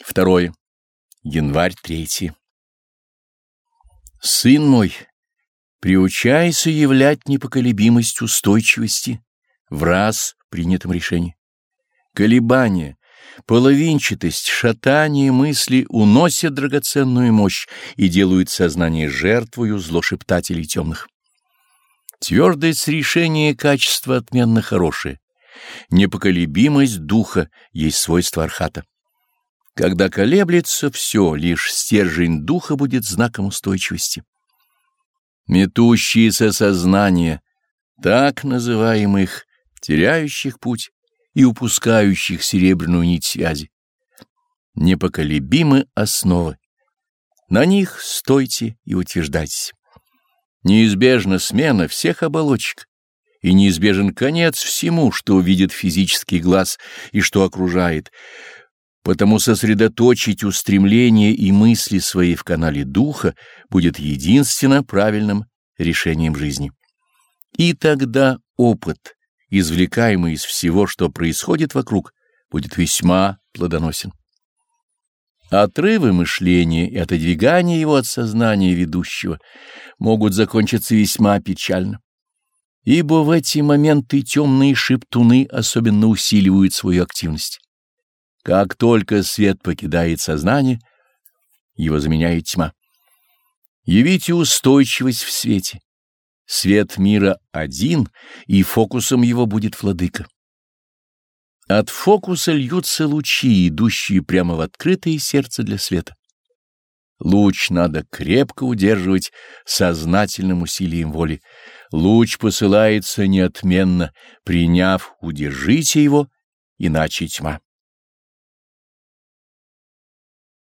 Второе. Январь третий. Сын мой, приучайся являть непоколебимость устойчивости в раз принятом решении. Колебания, половинчатость, шатание мысли уносят драгоценную мощь и делают сознание жертвою злошептателей темных. Твердость решения качества отменно хорошее. Непоколебимость духа есть свойство архата. Когда колеблется все, лишь стержень духа будет знаком устойчивости. Метущиеся сознания, так называемых, теряющих путь и упускающих серебряную нить связи. Непоколебимы основы. На них стойте и утверждайтесь. Неизбежна смена всех оболочек, и неизбежен конец всему, что увидит физический глаз и что окружает, Потому сосредоточить устремления и мысли свои в канале духа будет единственно правильным решением жизни. И тогда опыт, извлекаемый из всего, что происходит вокруг, будет весьма плодоносен. Отрывы мышления и отодвигание его от сознания ведущего могут закончиться весьма печально, ибо в эти моменты темные шептуны особенно усиливают свою активность. Как только свет покидает сознание, его заменяет тьма. Явите устойчивость в свете. Свет мира один, и фокусом его будет владыка. От фокуса льются лучи, идущие прямо в открытое сердце для света. Луч надо крепко удерживать сознательным усилием воли. Луч посылается неотменно, приняв, удержите его, иначе тьма.